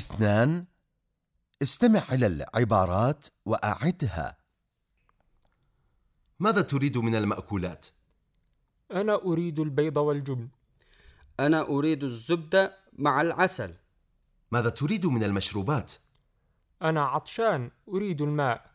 اثنان استمع إلى العبارات وأعدها ماذا تريد من المأكولات؟ أنا أريد البيض والجبن أنا أريد الزبدة مع العسل ماذا تريد من المشروبات؟ أنا عطشان أريد الماء